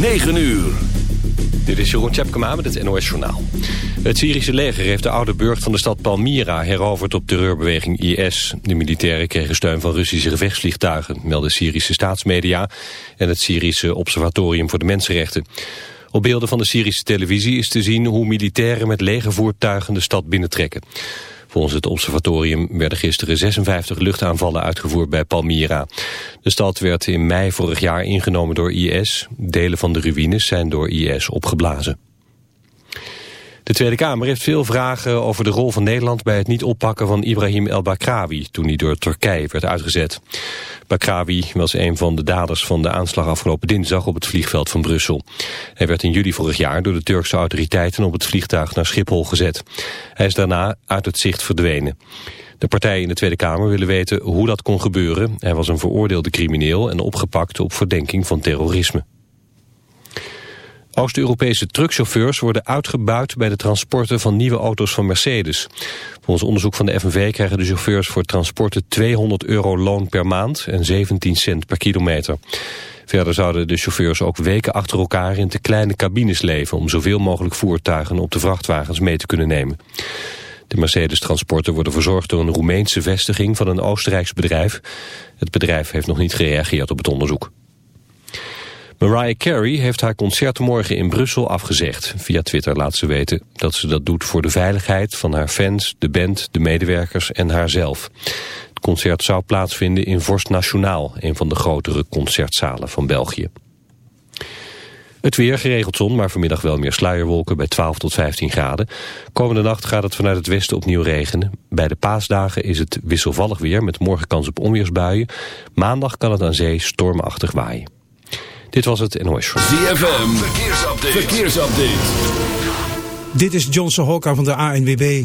9 uur. Dit is Jeroen Tjepkema met het NOS Journaal. Het Syrische leger heeft de oude burcht van de stad Palmyra heroverd op terreurbeweging IS. De militairen kregen steun van Russische gevechtsvliegtuigen, melden Syrische staatsmedia en het Syrische Observatorium voor de Mensenrechten. Op beelden van de Syrische televisie is te zien hoe militairen met legervoertuigen de stad binnentrekken. Volgens het observatorium werden gisteren 56 luchtaanvallen uitgevoerd bij Palmyra. De stad werd in mei vorig jaar ingenomen door IS. Delen van de ruïnes zijn door IS opgeblazen. De Tweede Kamer heeft veel vragen over de rol van Nederland bij het niet oppakken van Ibrahim El-Bakrawi toen hij door Turkije werd uitgezet. Bakrawi was een van de daders van de aanslag afgelopen dinsdag op het vliegveld van Brussel. Hij werd in juli vorig jaar door de Turkse autoriteiten op het vliegtuig naar Schiphol gezet. Hij is daarna uit het zicht verdwenen. De partijen in de Tweede Kamer willen weten hoe dat kon gebeuren. Hij was een veroordeelde crimineel en opgepakt op verdenking van terrorisme. Oost-Europese truckchauffeurs worden uitgebuit bij de transporten van nieuwe auto's van Mercedes. Volgens onderzoek van de FNV krijgen de chauffeurs voor transporten 200 euro loon per maand en 17 cent per kilometer. Verder zouden de chauffeurs ook weken achter elkaar in te kleine cabines leven om zoveel mogelijk voertuigen op de vrachtwagens mee te kunnen nemen. De Mercedes-transporten worden verzorgd door een Roemeense vestiging van een Oostenrijks bedrijf. Het bedrijf heeft nog niet gereageerd op het onderzoek. Mariah Carey heeft haar concert morgen in Brussel afgezegd. Via Twitter laat ze weten dat ze dat doet voor de veiligheid van haar fans, de band, de medewerkers en haarzelf. Het concert zou plaatsvinden in Vorst Nationaal, een van de grotere concertzalen van België. Het weer geregeld zon, maar vanmiddag wel meer sluierwolken bij 12 tot 15 graden. Komende nacht gaat het vanuit het westen opnieuw regenen. Bij de paasdagen is het wisselvallig weer met morgen kans op onweersbuien. Maandag kan het aan zee stormachtig waaien. Dit was het NOS Show. ZFM, verkeersupdate. verkeersupdate. Dit is Johnson Hokka van de ANWB.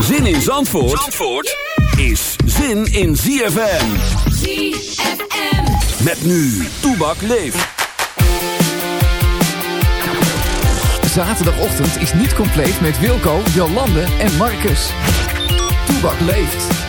Zin in Zandvoort, Zandvoort is zin in ZFM. ZFM. Met nu, Toebak leeft. Zaterdagochtend is niet compleet met Wilco, Jolande en Marcus. Toebak leeft.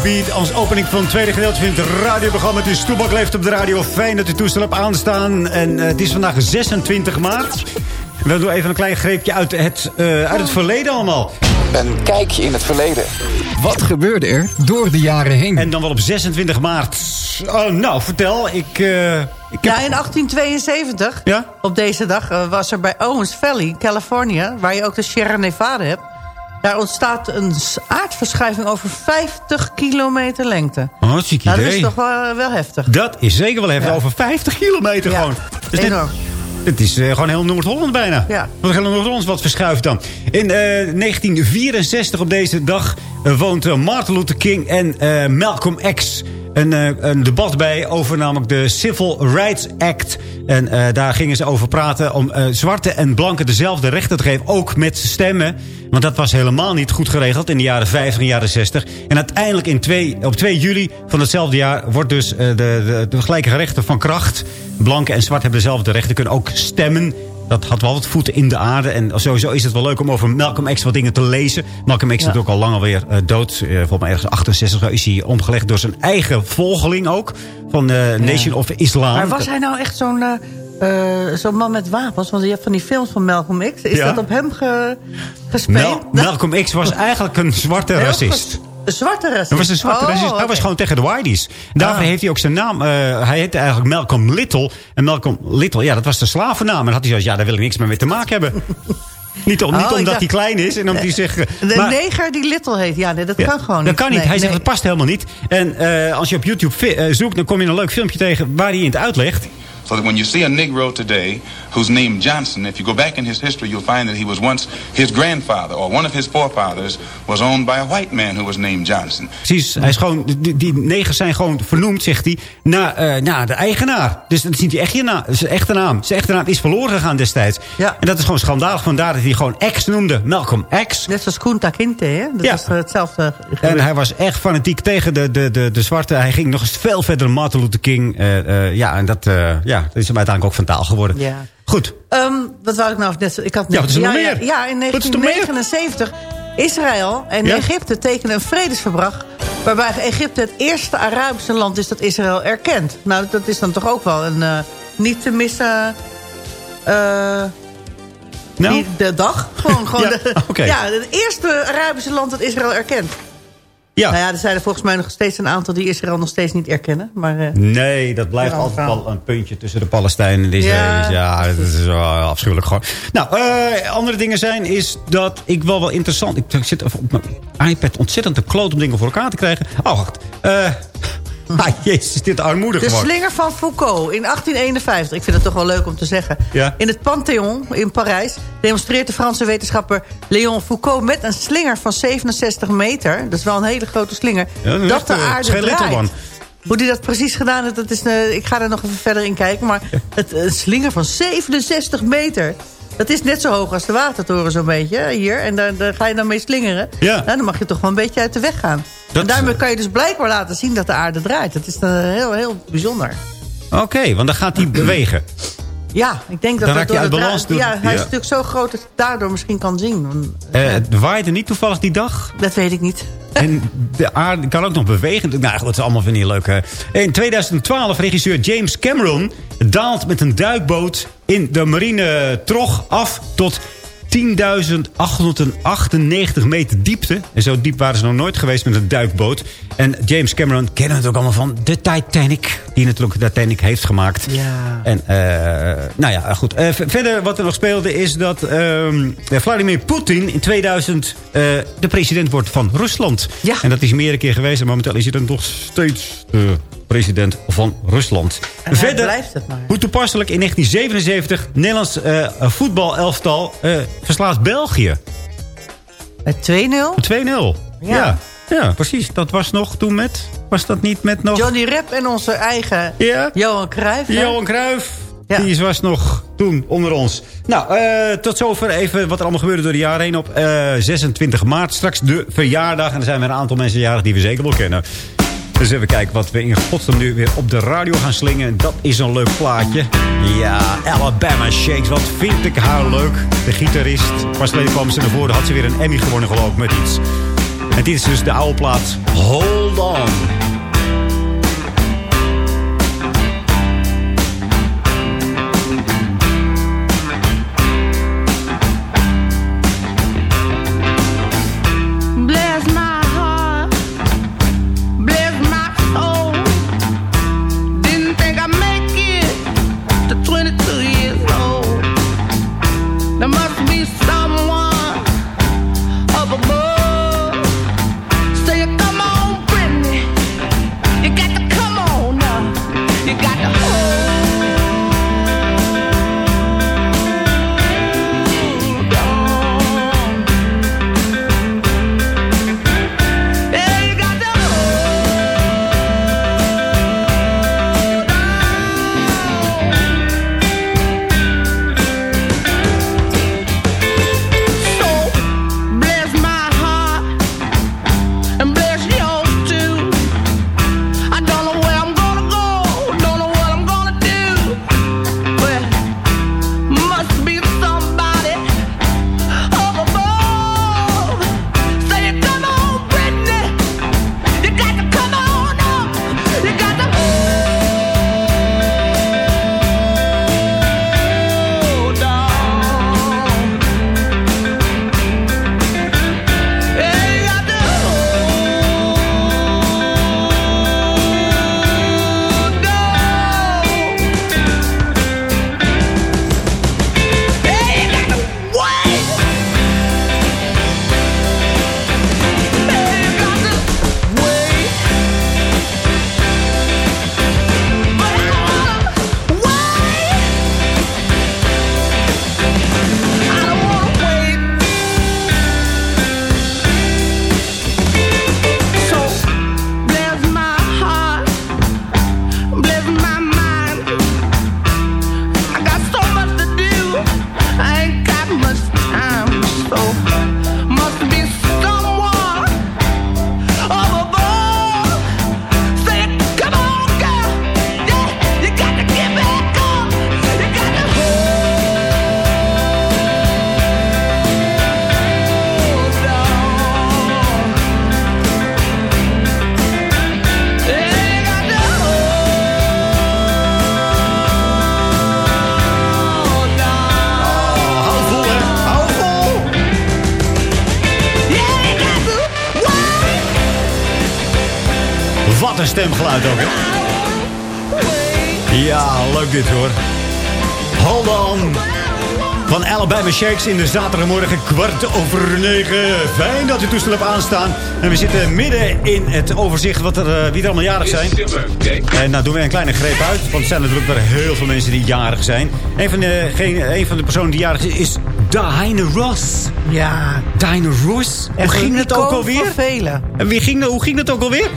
Heartbeat als opening van het tweede gedeelte van het radioprogramma. Het is Toebak leeft op de radio. Fijn dat u toestel hebt aanstaan. En eh, het is vandaag 26 maart. We doen even een klein greepje uit het, eh, uit het verleden allemaal. Een kijkje in het verleden. Wat gebeurde er door de jaren heen? En dan wel op 26 maart. Oh, nou, vertel. Ik, eh, ik heb... Ja, in 1872, Ja? op deze dag, was er bij Owens Valley, Californië... waar je ook de Sierra Nevada hebt... daar ontstaat een aardverschuiving over 50 kilometer lengte. Nou, dat is toch wel, wel heftig. Dat is zeker wel Ja. over 50 kilometer gewoon. Dus enorm. Het is eh, gewoon heel Noord-Holland bijna. Ja. Want heel Noord-Holland wat verschuift dan. In eh, 1964 op deze dag eh, woont eh, Martin Luther King en eh, Malcolm X... Een, eh, een debat bij over namelijk de Civil Rights Act. En daar gingen ze over praten om eh, zwarte en blanken dezelfde rechten te geven. Ook met stemmen. Want dat was helemaal niet goed geregeld in de jaren 50 en jaren 60. En uiteindelijk in twee, op 2 juli van hetzelfde jaar... wordt dus de, de, de gelijke rechten van kracht. Blanken en zwart hebben dezelfde rechten. Kunnen ook stemmen. Dat had wel wat voeten in de aarde. En sowieso is het wel leuk om over Malcolm X wat dingen te lezen. Malcolm X is natuurlijk al lang alweer eh, dood. Eh, volgens mij ergens 68 is hij omgelegd door zijn eigen volgeling ook. Van de Nation of Islam. Maar was hij nou echt zo'n eh, eh, zo'n man met wapens? Want je hebt van die films van Malcolm X. Is Ja. dat op hem ge, gespeeld? Mel- Malcolm X was eigenlijk een zwarte racist. Zwarte racist? Hij was een zwarte Oh, racist. Hij was gewoon tegen de whiteys. Daarvoor Ah. heeft hij ook zijn naam. eh, hij heette eigenlijk Malcolm Little. En Malcolm Little, ja, dat was de slavennaam. En dan had hij zoiets, ja, daar wil ik niks meer mee te maken hebben. niet om, niet Oh, omdat dacht- hij klein is. En omdat hij zegt... eh, De maar- neger die Little heet. Ja, nee, dat Ja, kan gewoon dat niet. kan niet. Nee, hij zegt, dat past helemaal niet. En eh, als je op YouTube zoekt, dan kom je een leuk filmpje tegen... waar hij het uitlegt. So that when you see a Negro today who's named Johnson, if you go back in his history, you'll find that he was once his grandfather or one of his forefathers was owned by a white man who was named Johnson. Precies, hij is gewoon, die, die negers zijn gewoon vernoemd, zegt hij, naar, eh, naar de eigenaar. Dus dat is niet die echte naam, zijn echte naam. Zijn echte naam is verloren gegaan destijds. Ja. En dat is gewoon schandalig. Vandaar dat hij gewoon X noemde. Malcolm X. Net zoals Kunta Kinte, hè? Dat Ja. was eh, hetzelfde. En hij was echt fanatiek tegen de, de, de, de zwarte. Hij ging nog eens veel verder dan Martin Luther King. Eh, eh, ja, en dat, eh, ja, dat is hem uiteindelijk ook van taal geworden. Ja. Goed. Ehm, wat wou ik nou net zo- ik had Ja, wat is er nog ja, meer? Ja, in Wat is er nog meer? 1979 Israël en Ja? Egypte tekenen een vredesverdrag... waarbij Egypte het eerste Arabische land is dat Israël erkent. Nou, dat is dan toch ook wel een eh, niet te missen... eh, Nou, die- de dag. Gewoon, gewoon Ja, de- ja, het eerste Arabische land dat Israël erkent. Ja. Nou ja, er zijn er volgens mij nog steeds een aantal die Israël nog steeds niet erkennen. Maar eh, Nee, dat blijft altijd wel een puntje tussen de Palestijnen en de Israëli's. Ja, Ja. dat is wel afschuwelijk gewoon. Nou, eh, andere dingen zijn is dat ik wel wel interessant... Ik, zit op mijn iPad ontzettend te kloot om dingen voor elkaar te krijgen. Oh, wacht. Eh ah, jezus, is dit armoedig De slinger van Foucault in 1851. Ik vind het toch wel leuk om te zeggen. Ja. In het Panthéon in Parijs demonstreert de Franse wetenschapper Léon Foucault... met een slinger van 67 meter, dat is wel een hele grote slinger... Ja, dat de eh, aarde draait. Hoe die dat precies gedaan heeft, dat is, eh, ik ga er nog even verder in kijken. Maar het, een slinger van 67 meter... Dat is net zo hoog als de watertoren zo'n beetje, hier. En daar, daar ga je dan mee slingeren. Ja. Nou, dan mag je toch wel een beetje uit de weg gaan. Dat- En daarmee kan je dus blijkbaar laten zien dat de aarde draait. Dat is dan heel, heel bijzonder. Oké, want dan gaat hij bewegen. Ja, ik denk dat Dan dat door uit de balans door- Ja, hij ja. is natuurlijk zo groot dat je het daardoor misschien kan zien. Eh, het waaide niet toevallig die dag. Dat weet ik niet. En de aarde kan ook nog bewegen. Nou goed, dat is allemaal van die leuke... In 2012 regisseur James Cameron daalt met een duikboot in de marine Trog af tot 10.898 meter diepte. En zo diep waren ze nog nooit geweest met een duikboot. En James Cameron kennen we natuurlijk allemaal van de Titanic. Die natuurlijk de Titanic heeft gemaakt. Ja. En eh, nou ja, goed. Eh, verder wat er nog speelde is dat ehm, Vladimir Poetin in 2000 eh, de president wordt van Rusland. Ja. En dat is meerdere keer geweest. En momenteel is hij dan nog steeds de president van Rusland. En hij blijft het maar. hoe toepasselijk in 1977 Nederlands eh voetbalelftal eh verslaat België. Met 2-0. 2-0. Ja. Ja. ja, precies. Dat was nog toen met... Was dat niet met nog... Johnny Rep en onze eigen Ja. Johan Cruijff. hè? Johan Cruijff. Ja. Die was nog toen onder ons. Nou, eh, tot zover even wat er allemaal gebeurde door de jaren heen. Op eh, 26 maart straks de verjaardag. En er zijn weer een aantal mensen jarig die we zeker wel kennen. Dus even kijken wat we in godsnaam nu weer op de radio gaan slingen. En dat is een leuk plaatje. Ja, Alabama Shakes. Wat vind ik haar leuk. De gitarist. Pas geleden kwam ze naar voren. Had ze weer een Emmy gewonnen geloof ik met iets. En dit is dus de oude plaat Hold On. Shakes in de zaterdagmorgen kwart over negen. Fijn dat u toestel hebt aanstaan. En we zitten midden in het overzicht wat er, eh, wie er allemaal jarig zijn. En nou doen we een kleine greep uit. Want er zijn natuurlijk weer heel veel mensen die jarig zijn. Een van de, geen, een van de personen die jarig is, is Diana Ross. Ja. Diana Ross. Hoe ging het ook alweer? velen. En wie ging, hoe ging het ook alweer?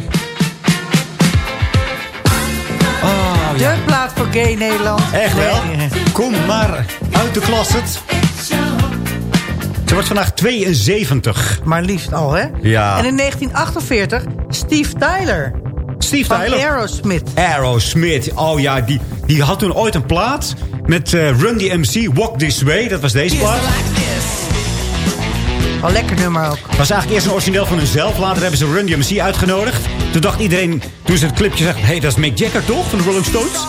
Oh, De plaat voor gay Nederland. Echt wel? Nee. Kom maar uit de klas het. Ze wordt vandaag 72. Maar liefst al, hè? Ja. En in 1948 Steve Tyler. Steve van Tyler. Aerosmith. Aerosmith. Oh ja, die, die had toen ooit een plaat met eh, Run DMC, Walk This Way. Dat was deze plaat. Al lekker nummer ook. was eigenlijk eerst een origineel van hunzelf. Later hebben ze Run DMC uitgenodigd. Toen dacht iedereen, toen ze het clipje zag... hé, hey, dat is Mick Jagger toch, van de Rolling Stones?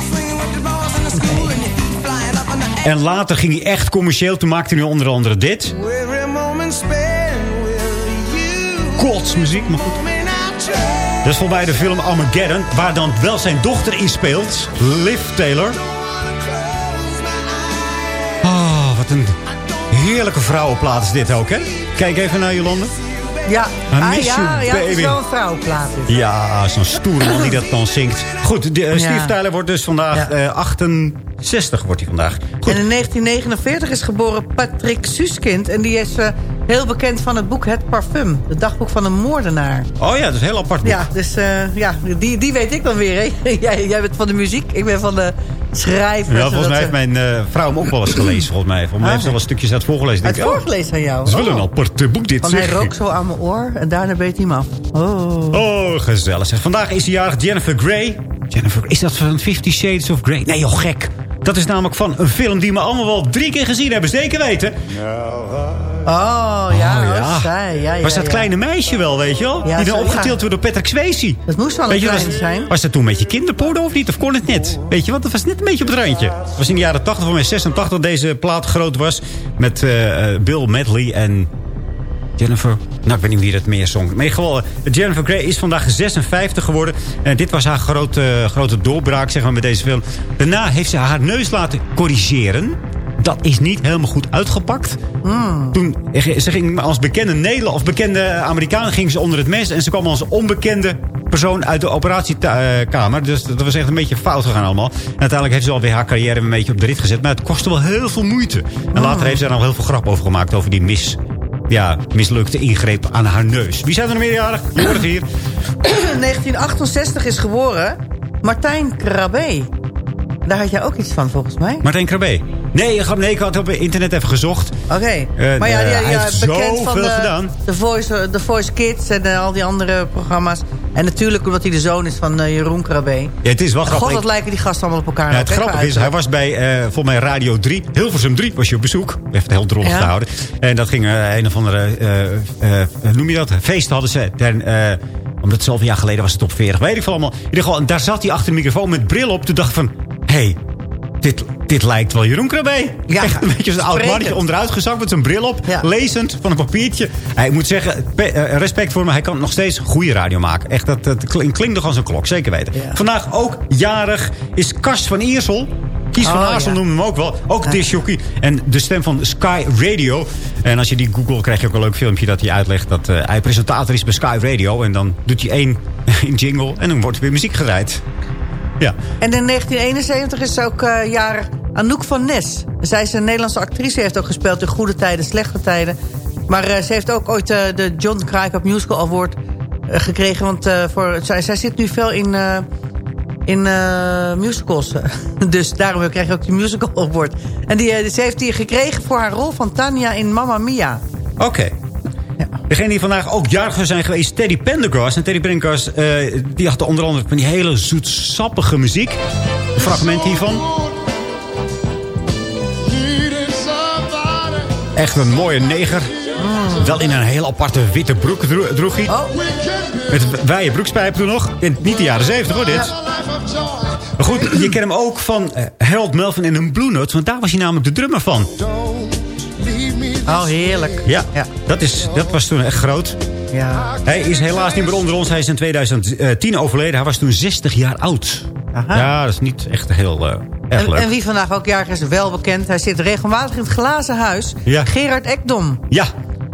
En later ging hij echt commercieel. Toen maakte hij onder andere dit. Kotsmuziek, maar goed. Dat is volgens mij de film Armageddon. Waar dan wel zijn dochter in speelt. Liv Taylor. Oh, wat een heerlijke vrouwenplaat is dit ook, hè? Kijk even naar Jolande. Ja, ah, ja, ja het is baby. wel een vrouwenplaat. Ja, zo'n stoere man die dat dan zingt. Goed, de, eh, Steve Ja. Tyler wordt dus vandaag eh, 68 wordt hij vandaag. Goed. En in 1949 is geboren Patrick Suskind. En die is eh, Heel bekend van het boek Het Parfum. Het dagboek van een moordenaar. Oh ja, dat is een heel apart boek. Ja, dus eh, ja, die, die weet ik dan weer. Hè? jij, jij bent van de muziek, ik ben van de schrijver. Ja, volgens mij ze- heeft mijn eh, vrouw hem ook wel eens gelezen, volgens mij. Volgens mij heeft ze wel stukjes uit voorgelezen. Uit denk, oh, voorgelezen aan jou. Dat is wel een Oh. apart boek dit, Van hij rook zo aan mijn oor en daarna beet hij hem af. Oh. Oh, gezellig. zeg. Vandaag is de jarig Jennifer Grey. Jennifer, is dat van Fifty Shades of Grey? Nee, joh, gek. Dat is namelijk van een film die we allemaal wel drie keer gezien hebben. Zeker weten. Oh, ja, Oh, ja. zij. Ja, ja, was dat kleine meisje wel, weet je wel? Die dan opgetild wordt door Patrick Swayze. Dat moest wel een Weet je, was, zijn. was dat toen een beetje kinderporno of niet? Of kon het net? Weet je wat? Dat was net een beetje op het randje. Het was in de jaren 80, van mij 86, dat deze plaat groot was. Met eh, eh, Bill Medley en Jennifer. Nou, ik weet niet wie dat meer zong. Maar gewoon, eh, Jennifer Grey is vandaag 56 geworden. En dit was haar grote, grote doorbraak, zeg maar, met deze film. Daarna heeft ze haar neus laten corrigeren. Dat is niet helemaal goed uitgepakt. Toen, ze ging als bekende Nederland of bekende Amerikaan ging ze onder het mes. En ze kwam als onbekende persoon uit de operatiekamer. Dus dat was echt een beetje fout gegaan allemaal. En uiteindelijk heeft ze alweer haar carrière een beetje op de rit gezet. Maar het kostte wel heel veel moeite. En later heeft ze er nog heel veel grap over gemaakt. Over die mis, ja, mislukte ingreep aan haar neus. Wie zijn er nog meerjarig? Je hoort het hier. 1968 is geboren Martijn Krabbe. Daar had jij ook iets van, volgens mij. Martijn Krabbe. Nee, ik had- nee, ik had op internet even gezocht. Oké. Eh, maar ja, eh, die, hij ja, heeft bekend van zoveel de, gedaan. The Voice, eh, The Voice Kids en eh, al die andere programma's. En natuurlijk omdat hij de zoon is van eh, Jeroen Krabbe. Ja, het is wel grappig. God, wat lijken die gasten allemaal op elkaar. Ja, het nou, hè, grappige is, hij was bij, eh volgens mij Radio 3, Hilversum 3 was je op bezoek. Even heel drollig Ja. te houden. En dat ging eh, een of andere, eh, eh, hoe noem je dat? Feest hadden ze. En, eh, omdat zoveel jaar geleden was het top 40, weet ik veel allemaal. In ieder geval, en daar zat hij achter de microfoon met bril op. Toen dacht ik van, hé, hey, dit, dit lijkt wel Jeroen Krabbe. Ja, Echt een beetje zo'n oud mannetje onderuit gezakt met zijn bril op. Ja. Lezend van een papiertje. Hij moet zeggen, eh, respect voor hem. Hij kan nog steeds goede radio maken. Echt, dat, dat klinkt, nog als een klok, zeker weten. Ja. Vandaag ook jarig is Kast van Iersel. Kies van Oh, Aarsel ja. noemde hem ook wel. Ook disjockey. En de stem van Sky Radio. En als je die googelt, krijg je ook een leuk filmpje dat hij uitlegt... dat eh, hij presentator is bij Sky Radio. En dan doet hij één, één jingle en dan wordt er weer muziek gedraaid. Ja. En in 1971 is ook eh jarig Anouk van Nes. Zij is een Nederlandse actrice. heeft ook gespeeld in goede tijden, slechte tijden. Maar eh, ze heeft ook ooit eh, de John Kraaikop Musical Award gekregen. Want voor, zij, zij zit nu veel in, in musicals. dus daarom krijg je ook die Musical Award. En die, ze heeft die gekregen voor haar rol van Tanja in Mamma Mia. Oké. Degene die vandaag ook jarig zou zijn geweest, Teddy Pendergrass. En Teddy Pendergrass, eh, die had onder andere van die hele zoetsappige muziek. Een fragment hiervan. Echt een mooie neger. Wel in een heel aparte witte broek dro- droeg hij. Oh, Met wijde broekspijpen toen nog. In, niet de jaren zeventig hoor, dit. Maar goed, je kent hem ook van eh, Harold Melvin en een Blue Notes. Want daar was hij namelijk de drummer van. Oh heerlijk. Ja, Dat, is, dat was toen echt groot. Ja. Hij is helaas niet meer onder ons. Hij is in 2010 overleden. Hij was toen 60 jaar oud. Aha. Ja, dat is niet echt heel eh, erg En, leuk. en wie vandaag ook jarig is, wel bekend. Hij zit regelmatig in het glazen huis. Ja. Gerard Ekdom. Ja,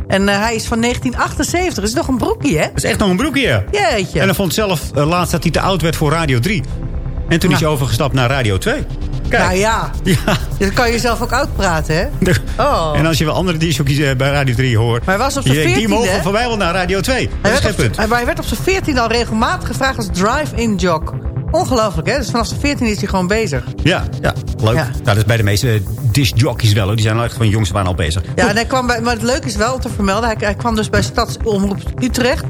En eh, hij is van 1978. Dat is nog een broekje, hè? dat is echt nog een broekje. Jeetje. En hij vond zelf eh, laatst dat hij te oud werd voor Radio 3. En toen is hij overgestapt naar Radio 2. Kijk. Nou ja, Ja. dan kan je zelf ook uitpraten, hè? Oh. En als je wel andere DJ's uh, bij Radio 3 hoort... Maar hij was op zijn denkt, die 14e, mogen hè? van mij wel naar Radio 2. Dat Hij is werd, geen op, punt. hij, hij werd op zijn 14 al regelmatig gevraagd als drive-in jog. Ongelooflijk, hè? Dus vanaf zijn 14 is hij gewoon bezig. Ja, ja leuk. Ja. Nou, dat is bij de meeste discjockeys wel. Hoor. Die zijn al echt van jongs waren al bezig. Ja, en hij kwam bij, maar het leuke is wel om te vermelden... hij, hij kwam dus bij Stadsomroep Utrecht.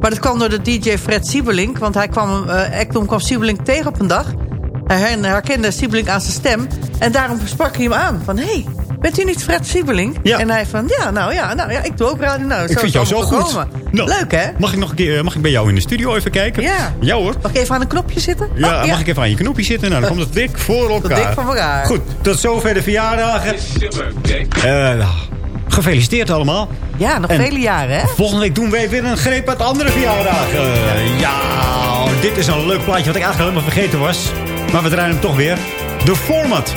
Maar dat kwam door de DJ Fred Siebelink. Want hij kwam, eh Ekdom kwam Siebelink tegen op een dag. Hij her- herkende Siebelink aan zijn stem. En daarom sprak hij hem aan. Van, hé, hey, bent u niet Fred Siebelink? Ja. En hij van, ja, nou ja, nou, ja ik doe ook radio. Nou, Ik vind jou zo goed. gekomen. Nou, Leuk, hè? Mag ik nog een keer eh, mag ik bij jou in de studio even kijken? Ja. Ja hoor. Mag ik even aan een knopje zitten? Ja, Oh, mag ik even aan je knopje zitten? Nou, dan komt het dik voor elkaar. dik voor elkaar. Goed, tot zover de verjaardagen. Eh, gefeliciteerd allemaal. Ja, nog En vele jaren, hè? Volgende week doen wij weer een greep uit andere verjaardagen. Ja, dit is een leuk plaatje wat ik eigenlijk helemaal vergeten was. Maar we draaien hem toch weer. De format.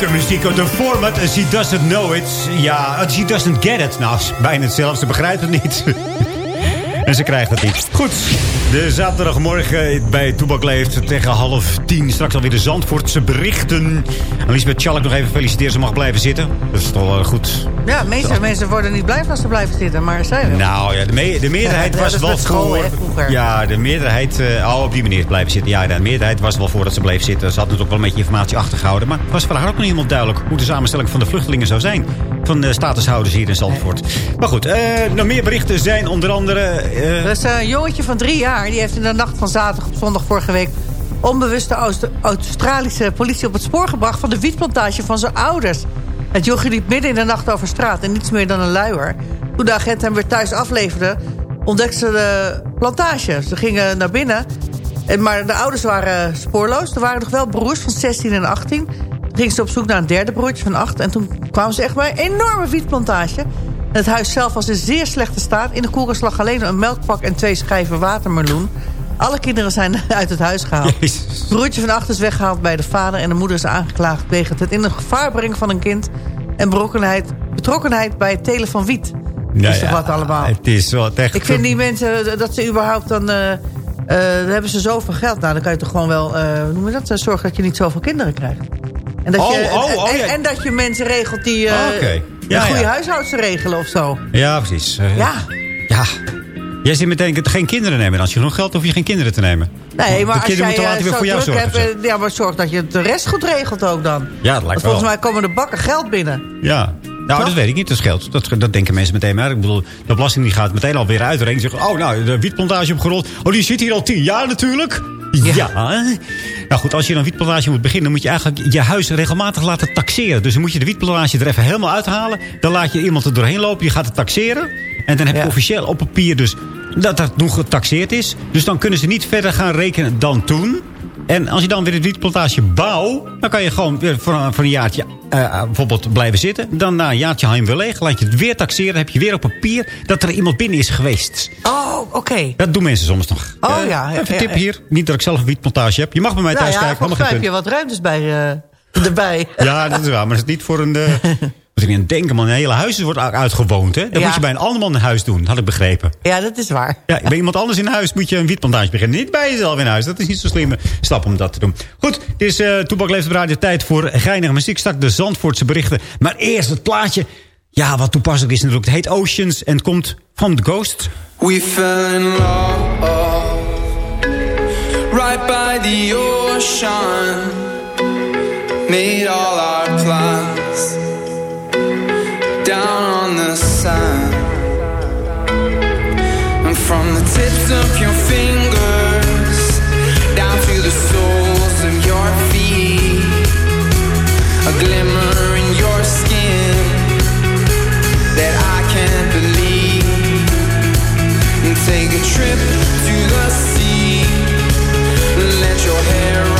Leuke muziek. De format, She Doesn't Know It. Ja, She Doesn't Get It. Nou, bijna hetzelfde. Ze begrijpt het niet. En ze krijgt het niet. Goed, de zaterdagmorgen bij Toebak Leeft tegen half tien. Straks alweer de Zandvoortse berichten. En Lisbeth nog even feliciteren. Ze mag blijven zitten. Dat is toch wel goed. Ja, meeste mensen worden niet blij als ze blijven zitten, maar zij wel. Nou ja, de, me- de meerderheid Ja, was dat wel voor. hè. Ja, de meerderheid... eh oh, op die manier blijven zitten. Ja, de meerderheid was wel voor dat ze bleef zitten. Ze had natuurlijk wel een beetje informatie achtergehouden. Maar het was voor haar ook nog niet helemaal duidelijk... hoe de samenstelling van de vluchtelingen zou zijn. Van de statushouders hier in Zandvoort. Maar goed, eh, nog meer berichten zijn onder andere... eh, Er is een jongetje van drie jaar. Die heeft in de nacht van zaterdag op zondag vorige week... onbewust de Australische politie op het spoor gebracht... van de wietplantage van zijn ouders. Het jochie liep midden in de nacht over straat... en niets meer dan een luier. Toen de agent hem weer thuis afleverde... ontdekten ze de plantage. Ze gingen naar binnen... En, maar de ouders waren spoorloos. Er waren nog wel broers van 16 en 18. Toen gingen ze op zoek naar een derde broertje van 8. En toen kwamen ze echt bij een enorme wietplantage. Het huis zelf was in zeer slechte staat. In de koelkast lag alleen een melkpak en twee schijven watermeloen. Alle kinderen zijn uit het huis gehaald. Het broertje van 8 is weggehaald bij de vader... en de moeder is aangeklaagd tegen het in een gevaar brengen van een kind... en betrokkenheid, betrokkenheid bij het telen van wiet. nou is toch ja, wat allemaal? Het is wel echt... Ik vind die mensen, dat ze überhaupt dan... eh, eh, dan hebben ze zoveel geld. Nou, dan kan je toch gewoon wel, eh, hoe noem je dat? eh, Zorgen dat je niet zoveel kinderen krijgt. En dat, Oh, je, oh, oh, en- ja. en dat je mensen regelt die eh, Oké. Ja, een goede ja. huishoudster regelen of zo. Ja, precies. Eh, Ja. Ja. Jij zit meteen geen kinderen nemen. Als je genoeg geld hoef je geen kinderen te nemen. Nee, maar als jij eh, weer voor jou druk zorgen. hebt, eh, ja, maar zorg dat je de rest goed regelt ook dan. Ja, dat lijkt Want wel. volgens mij komen de bakken geld binnen. Ja. Nou, dat weet ik niet. Dat scheelt. Dat, dat denken mensen meteen. Maar ik bedoel, de belasting die gaat meteen alweer. Zeggen, oh, nou, de wietplantage opgerold. Oh, die zit hier al tien jaar natuurlijk. Ja. Nou goed, als je een wietplantage moet beginnen... dan moet je eigenlijk je huis regelmatig laten taxeren. Dus dan moet je de wietplantage er even helemaal uithalen. Dan laat je iemand er doorheen lopen. Je gaat het taxeren. En dan heb je Ja. officieel op papier dus dat dat nog getaxeerd is. Dus dan kunnen ze niet verder gaan rekenen dan toen. En als je dan weer de wietplantage bouwt... dan kan je gewoon weer voor een, voor een jaartje eh, bijvoorbeeld blijven zitten. Dan na een jaartje haal je hem weer leeg. Laat je het weer taxeren. Dan heb je weer op papier dat er iemand binnen is geweest. Oh, oké. Dat doen mensen soms nog. Oh, Eh, ja, ja, Even ja, tip ja. hier. Niet dat ik zelf een wietplantage heb. Je mag bij mij Nou thuis ja, kijken. volgens mij heb je wat ruimtes bij, eh, erbij. Ja, dat is waar. Maar dat is niet voor een... Moet ik aan denken, man. Een hele huis wordt uitgewoond, hè? Dat Ja. moet je bij een ander man in huis doen. Had ik begrepen. Ja, dat is waar. Ja, bij iemand anders in huis moet je een wietplantage beginnen. Niet bij jezelf in huis. Dat is niet zo'n slimme stap om dat te doen. Goed, het is uh, Toepak Leeft op Radio tijd voor geinige muziek. Straks de Zandvoortse berichten. Maar eerst het plaatje. Ja, wat toepasselijk is natuurlijk. Het heet Oceans en het komt van The Ghost. We fell in love right by the ocean. Made all our plans take a trip to the sea. Let your hair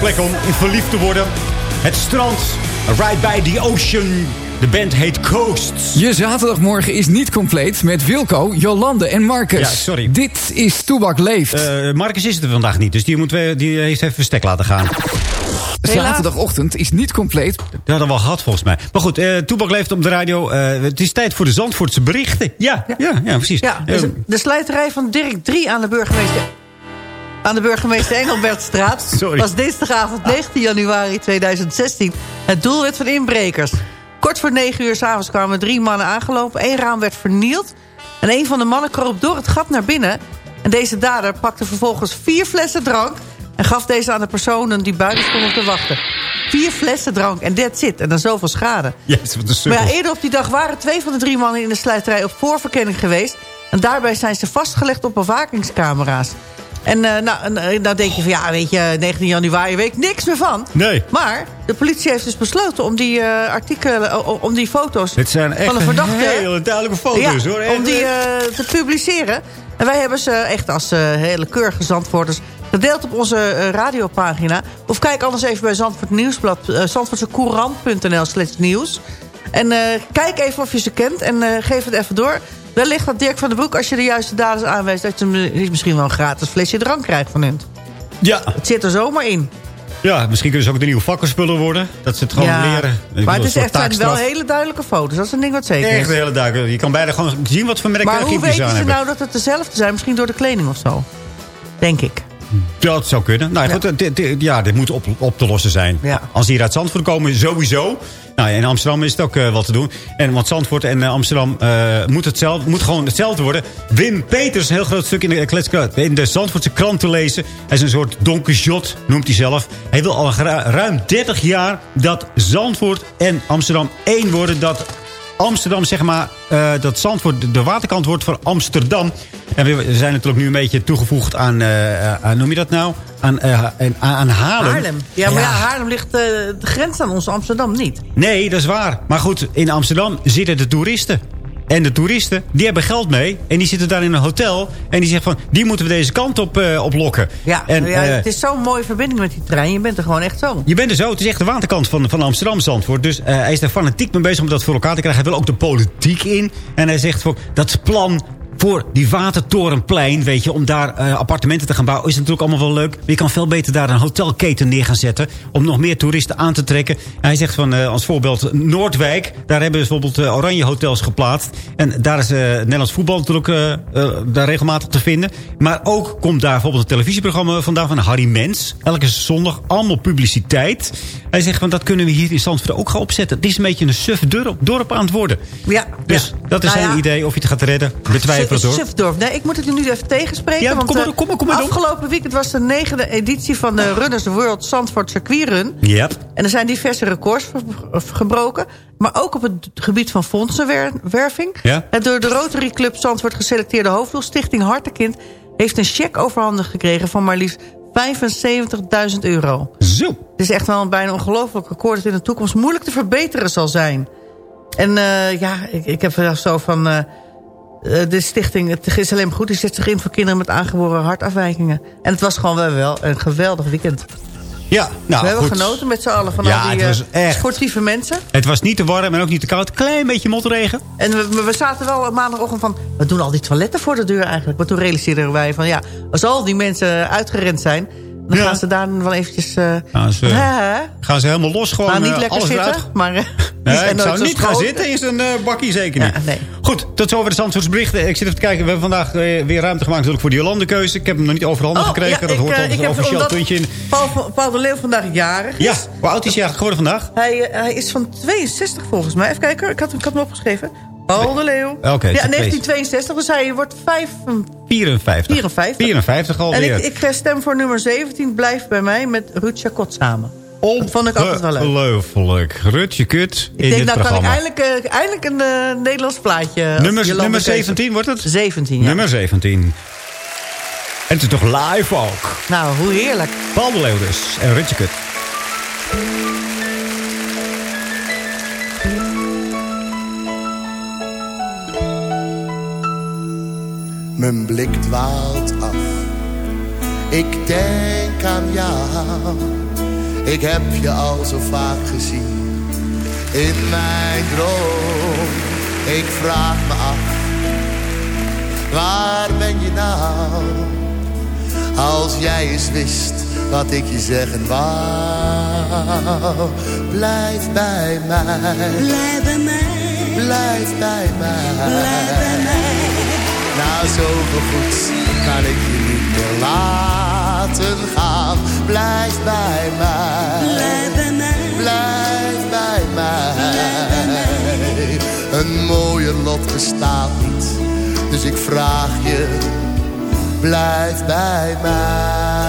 plek om verliefd te worden. Het strand, right by the ocean. De band heet Coasts. Je zaterdagmorgen is niet compleet met Wilco, Jolande en Marcus. Ja, sorry. Dit is Toebak Leeft. Eh, Marcus is het er vandaag niet, dus die, moet, die heeft even verstek laten gaan. Zaterdagochtend is niet compleet. Dat hadden we al gehad volgens mij. Maar goed, eh Toebak leeft op de radio. Eh, het is tijd voor de Zandvoortse berichten. Ja, ja, ja, precies. Ja, dus de slijterij van Dirk 3 aan de burgemeester... Aan de burgemeester Engelbertstraat Sorry. was dinsdagavond 19 januari 2016 het doelwit van inbrekers. Kort voor 9 uur s'avonds kwamen drie mannen aangelopen. Eén raam werd vernield en een van de mannen kroop door het gat naar binnen. En deze dader pakte vervolgens vier flessen drank... en gaf deze aan de personen die buiten stonden te wachten. Vier flessen drank en that's it. En dan zoveel schade. Yes, wat een Maar ja, eerder op die dag waren twee van de drie mannen in de slijterij op voorverkenning geweest. En daarbij zijn ze vastgelegd op bewakingscamera's. En eh, nou, eh, nou denk je van ja, weet je, 19 januari weet ik niks meer van. Nee. Maar de politie heeft dus besloten om die eh, artikelen, om die foto's Dit zijn echt van de verdachte... hele duidelijke foto's, ja, hoor. om die eh, te publiceren. En wij hebben ze echt als eh, hele keurige Zandvoorters gedeeld op onze eh, radiopagina. Of kijk anders even bij Zandvoort Nieuwsblad, zandvoortsecourant.nl slash nieuws. En eh, kijk even of je ze kent en eh, geef het even door. Wellicht dat Dirk van den Broek, als je de juiste daders aanwijst... dat je misschien wel een gratis flesje drank krijgt van hun. Ja. Het zit er zomaar in. Ja, misschien kunnen ze ook de nieuwe vakkenspullen worden. Dat ze het gewoon Ja. leren. Ik Maar het is echt zijn wel hele duidelijke foto's. Dat is een ding wat zeker Echt is. hele duidelijk. Je kan bijna gewoon zien wat voor merk Maar hoe weten ze hebben. nou dat het dezelfde zijn? Misschien door de kleding of zo. Denk ik. Dat zou kunnen. Nou, ja. goed, dit, dit- ja, dit moet op, op te lossen zijn. Ja. Als die hier uit Zandvoort komen, sowieso. Nou, in Amsterdam is het ook eh, wat te doen. En want Zandvoort en eh, Amsterdam eh, moet, hetzelfde, moet gewoon hetzelfde worden. Wim Peters, een heel groot stuk in de, in de Zandvoortse krant te lezen. Hij is een soort Don Quixote, noemt hij zelf. Hij wil al ruim 30 jaar dat Zandvoort en Amsterdam één worden. Dat Amsterdam, zeg maar, eh, dat Zandvoort de- waterkant wordt voor Amsterdam. En we zijn natuurlijk nu een beetje toegevoegd aan, eh, aan noem je dat nou? Aan, eh, aan, aan Haarlem. Haarlem. Ja, maar ja, Haarlem ligt de grens aan ons Amsterdam niet. Nee, dat is waar. Maar goed, in Amsterdam zitten de toeristen. En de toeristen, die hebben geld mee. En die zitten daar in een hotel. En die zeggen van, die moeten we deze kant op, eh, op lokken. Ja, en, ja eh, het is zo'n mooie verbinding met die trein. Je bent er gewoon echt zo. je bent er zo. Het is echt de waterkant van, van Amsterdam, Zandvoort. Dus eh, hij is daar fanatiek mee bezig om dat voor elkaar te krijgen. Hij wil ook de politiek in. En hij zegt voor dat plan voor die Watertorenplein, weet je, om daar eh, appartementen te gaan bouwen, is natuurlijk allemaal wel leuk. Maar je kan veel beter daar een hotelketen neer gaan zetten om nog meer toeristen aan te trekken. En hij zegt van, eh, als voorbeeld Noordwijk, daar hebben ze bijvoorbeeld eh, oranje hotels geplaatst. En daar is eh, Nederlands voetbal natuurlijk daar regelmatig te vinden. Maar ook komt daar bijvoorbeeld een televisieprogramma vandaan van Harry Mens. Elke zondag allemaal publiciteit. Hij zegt van, dat kunnen we hier in Zandvoort ook gaan opzetten. Het is een beetje een suf dorp, dorp aan het worden. Ja, Dus dat is Nou zijn ja. idee of je het gaat redden. Betwijfel Sufdorf. Nee, ik moet het nu even tegenspreken. Ja, want, kom maar- eh, kom maar- kom maar. Afgelopen weekend was de negende editie van de Runners World Zandvoort Circuit Run. Yep. En er zijn diverse records gebroken. Maar ook op het gebied van fondsenwerving. Ja. Het door de Rotary Club Zandvoort geselecteerde hoofddoel Stichting Hartekind... heeft een cheque overhandigd gekregen van maar liefst 75.000 euro. Zo. Het is echt wel een bijna ongelooflijk record... dat in de toekomst moeilijk te verbeteren zal zijn. En eh, ja, ik, ik heb er zo van... eh, de stichting, het is alleen maar goed. Die zet zich in voor kinderen met aangeboren hartafwijkingen. En het was gewoon wel, wel een geweldig weekend. Ja, nou We hebben goed. genoten met z'n allen van Ja, al die eh, sportieve mensen. Het was niet te warm en ook niet te koud. Klein beetje motregen. En we, we zaten wel maandagochtend van... we doen al die toiletten voor de deur eigenlijk. Maar toen realiseerden wij van... ja, als al die mensen uitgerend zijn... dan Ja. gaan ze daar wel eventjes... eh Gaan ze, gaan helemaal los gewoon. Nou, niet eh, lekker alles zitten, eruit. maar... eh, Nee, zijn ik zou zo niet gaan zitten in zo'n eh, bakkie, zeker niet. Ja, nee. Goed, tot zover de Zandvoorts berichten. Ik zit even te kijken. We hebben vandaag weer ruimte gemaakt natuurlijk voor die Jolandekeuze. Ik heb hem nog niet overhandig Oh, gekregen. ja, dat hoort altijd een officieel puntje in. Paul, Paul de Leeuw vandaag jarig is. Ja, hoe oud is hij eigenlijk geworden vandaag? Hij, hij is van 62 volgens mij. Even kijken, ik had, ik had hem opgeschreven. Paul de Leeuw. Oké, ja, een 1962, dus hij wordt 5, 54. 54. 54 En alweer. ik, ik eh, stem voor nummer 17, Blijf bij mij, met Ruud Chacot samen. Dat vond ik altijd wel leuk. Ongelooflijk. Rutje kut in Ik denk, dit nou kan ik eindelijk, eh, eindelijk een eh, Nederlands plaatje. Nummer, nummer Keuze. 17 wordt het? 17, ja. Nummer 17. En het is toch live ook. Nou, hoe heerlijk. Paul de Leeuw dus. En Rutje kut. Mijn blik dwaalt af. Ik denk aan jou, ik heb je al zo vaak gezien. In mijn droom, ik vraag me af, waar ben je nou? Als jij eens wist wat ik je zeggen wou. Blijf bij mij. Blijf bij mij. Blijf bij mij. Blijf bij mij. Nou, zoveel goeds kan ik je niet meer laten gaan. Blijf bij mij. Blijf bij mij. Blijf bij mij. Een mooier lot bestaat niet. Dus ik vraag je, blijf bij mij.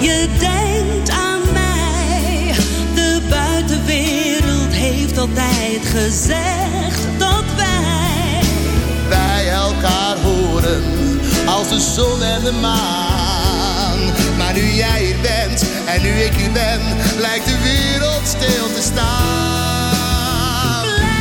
Je denkt aan mij. De buitenwereld heeft altijd gezegd dat wij bij elkaar horen als de zon en de maan. Maar nu jij hier bent en nu ik hier ben, lijkt de wereld stil te staan. Blijf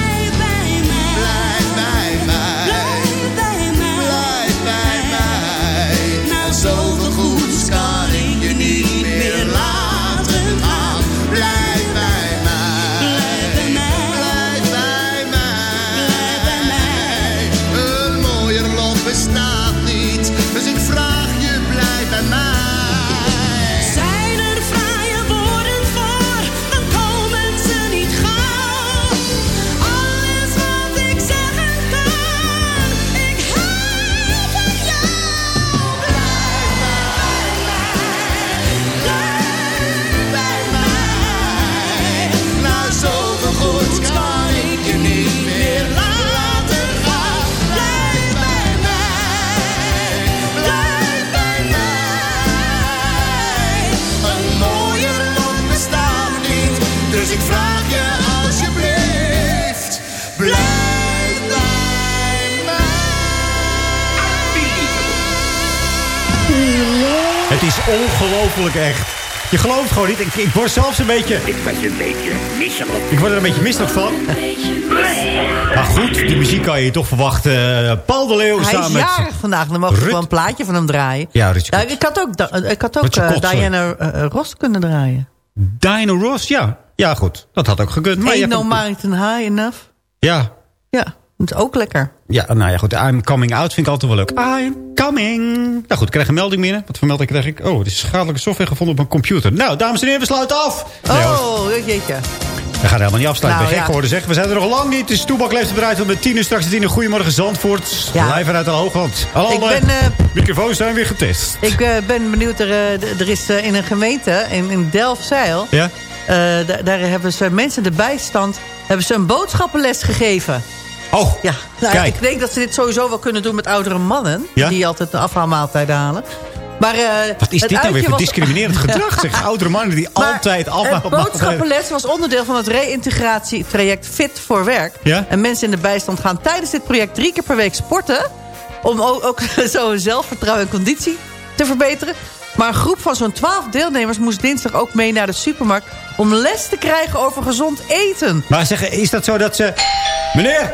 echt. Je gelooft gewoon niet. Ik, ik word zelfs een beetje... Ik was een beetje misselijk. Ik word er een beetje misselijk van. Maar goed, die muziek kan je je toch verwachten. Eh, Paul de Leeuw Hij samen is met... jarig vandaag. Dan mogen we gewoon een plaatje van hem draaien. Ja, Rutje Ja, ik had ook, da- ik had ook eh. Diana eh, Ross kunnen draaien. Dino Ross, ja. Ja, goed. Dat had ook gekund. Maar je Ain't hebt no mountain high enough. Ja. Ja, dat is ook lekker. Ja, nou ja, goed. I'm coming out vind ik altijd wel leuk. I'm coming. Nou goed, ik krijg een melding binnen. Wat voor melding krijg ik? Oh, er is schadelijke software gevonden op mijn computer. Nou, dames en heren, we sluiten af. Nee, hoor. Oh, jeetje. We gaan helemaal niet afsluiten. Nou, bij gek ja. geworden zeg. We zijn er nog lang niet. De Stoebak leeft eruit. Want met tien uur straks tien uur. Goedemorgen Zandvoort. Ja. Live vanuit de Hoogland. Alle Ik ben, eh, microfoons zijn weer getest. Ik eh, ben benieuwd, er, eh, er is eh, in een gemeente, in, in Delfzijl... Ja? eh, da- daar hebben ze mensen de bijstand... hebben ze een boodschappenles gegeven. Oh, ja. Nou, kijk. Ik denk dat ze dit sowieso wel kunnen doen met oudere mannen... Ja? die altijd de afhaalmaaltijden halen. Maar, eh, Wat is dit nou weer voor was- discriminerend gedrag? Zeg, oudere mannen die Maar altijd allemaal... Het boodschappenles was onderdeel van het reïntegratietraject Fit voor Werk. Ja? En mensen in de bijstand gaan tijdens dit project drie keer per week sporten. Om ook, ook zo hun zelfvertrouwen en conditie te verbeteren. Maar een groep van zo'n 12 deelnemers moest dinsdag ook mee naar de supermarkt... om les te krijgen over gezond eten. Maar zeg, is dat zo dat ze... Meneer,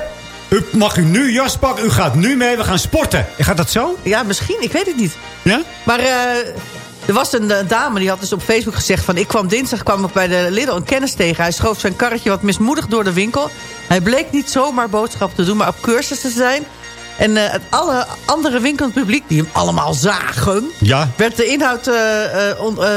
mag u nu jas pakken? U gaat nu mee, we gaan sporten. Gaat dat zo? Ja, misschien, ik weet het niet. Ja? Maar eh, er was een dame die had dus op Facebook gezegd... van ik kwam dinsdag kwam ik bij de Lidl een kennis tegen. Hij schoof zijn karretje wat mismoedig door de winkel. Hij bleek niet zomaar boodschappen te doen, maar op cursus te zijn. En eh, het alle andere winkelend publiek, die hem allemaal zagen... Ja. werd de inhoud on- eh,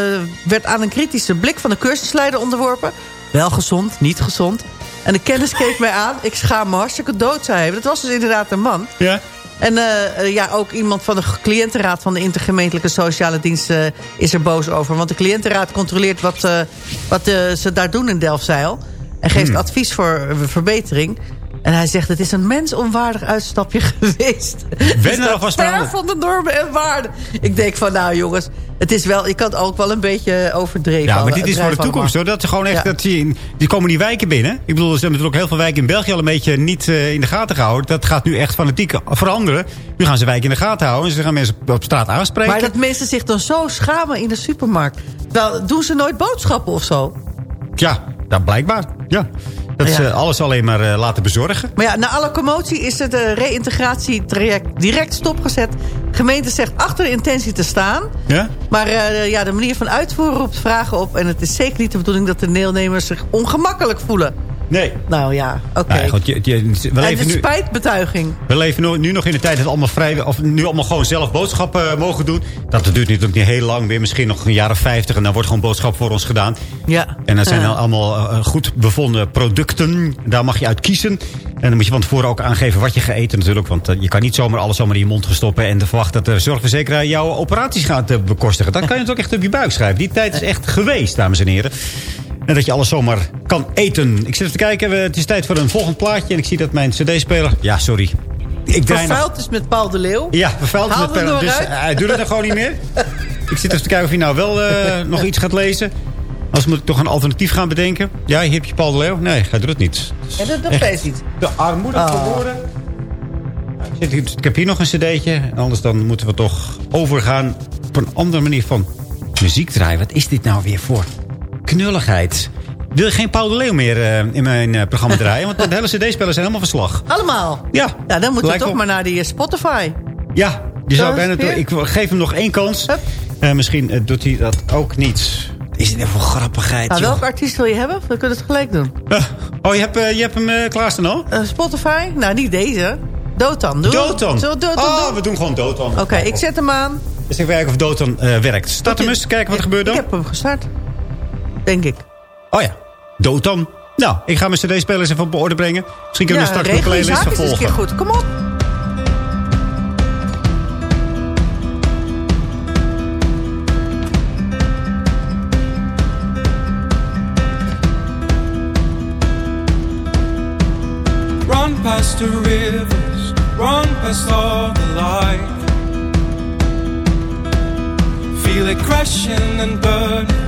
werd aan een kritische blik van de cursusleider onderworpen. Wel gezond, niet gezond. En de kennis keek mij aan. Ik schaam me hartstikke dood, zei hij. Dat was dus inderdaad een man. Ja. En eh, ja, ook iemand van de cliëntenraad van de intergemeentelijke sociale dienst eh, is er boos over. Want de cliëntenraad controleert wat, eh, wat ze daar doen in Delfzijl. En geeft Hmm. advies voor verbetering. En hij zegt, het is een mensonwaardig uitstapje geweest. Wennen alvast ver van de normen en waarden. Ik denk van, nou jongens, Het is wel, je kan het ook wel een beetje overdreven. Ja, maar dit is voor de toekomst hoor. Dat ze gewoon echt, Ja. dat die, die komen die wijken binnen. Ik bedoel, ze hebben natuurlijk ook heel veel wijken in België al een beetje niet eh, in de gaten gehouden. Dat gaat nu echt fanatiek veranderen. Nu gaan ze wijken in de gaten houden. En ze gaan mensen op straat aanspreken. Maar dat mensen zich dan zo schamen in de supermarkt. Terwijl, doen ze nooit boodschappen of zo? Ja, dat blijkbaar. Ja. Dat Ja. ze alles alleen maar eh, laten bezorgen. Maar ja, na alle commotie is het eh, reïntegratietraject direct stopgezet. Gemeente zegt achter de intentie te staan. Ja? Maar eh, ja, de manier van uitvoeren roept vragen op. En het is zeker niet de bedoeling dat de deelnemers zich ongemakkelijk voelen. Nee. Nou ja, oké. Nou ja, je- we En de nu... spijtbetuiging. We leven nu, nu nog in de tijd dat we allemaal vrij, of nu allemaal gewoon zelf boodschappen eh, mogen doen. Dat duurt natuurlijk niet heel lang meer, misschien nog een jaar of vijftig. En dan wordt gewoon boodschap voor ons gedaan. Ja. En dat zijn Ja. dan allemaal eh, goed bevonden producten. Daar mag je uit kiezen. En dan moet je van tevoren ook aangeven wat je gaat eten natuurlijk. Want eh, je kan niet zomaar alles zomaar in je mond gaan stoppen... en verwachten dat de zorgverzekeraar jouw operaties gaat eh, bekostigen. Dan kan je het ook echt op je buik schrijven. Die tijd is echt geweest, dames en heren. En dat je alles zomaar kan eten. Ik zit even te kijken. we- Het is tijd voor een volgend plaatje. En ik zie dat mijn cd-speler... Ja, sorry. Ik nog... Vervuild is met Paul de Leeuw. Ja, vervuild Haal met hem pen. er Dus uit. hij doet het er gewoon niet meer. Ik zit even te kijken of hij nou wel eh, nog iets gaat lezen. Anders moet ik toch een alternatief gaan bedenken. Ja, hier heb je Paul de Leeuw. Nee, hij doet het niet. Dat nog Echt. steeds niet. De armoedige Oh. zit hier- ik heb hier nog een cd'tje. Anders dan moeten we toch overgaan op een andere manier van muziek draaien. Wat is dit nou weer voor knulligheid? Wil je geen Paul de Leeuw meer eh, in mijn eh, programma draaien? Want de hele cd-spelers zijn helemaal verslag. Allemaal? Ja. Ja, dan moeten we Lijkt toch maar naar die eh, Spotify. Ja, die zou bijna. Ik geef hem nog één kans. Eh, misschien doet hij dat ook niet. Is dit even voor grappigheid, Nou, welke artiest wil je hebben? We kunnen het gelijk doen. Oh, je hebt, je hebt hem uh, klaarstaan al? Spotify? Nou, niet deze. Dotan. Doe. Dotan. Zullen we Dotan oh, doen? we doen gewoon Dotan. Oké, ik zet hem aan. Dus even kijken of Dotan werkt. Start hem eens, kijken wat er gebeurt dan. Ik heb hem gestart. Denk ik. Oh ja, Dotan. Nou, ik ga mijn cd-spelers even op orde brengen. Misschien kunnen we straks je playlist zaakjes eens een vervolgen. keer goed. Kom op. Run past the rivers, run past all the light. Feel it crashing and burning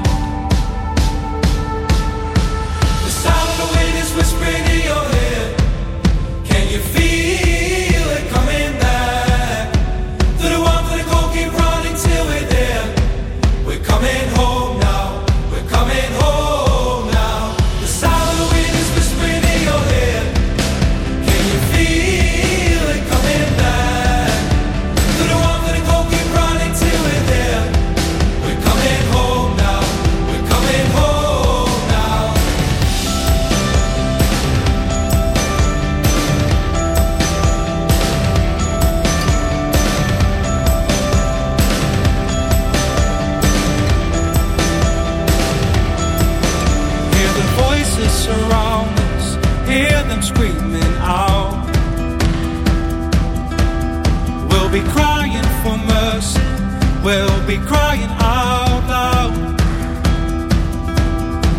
Crying out loud.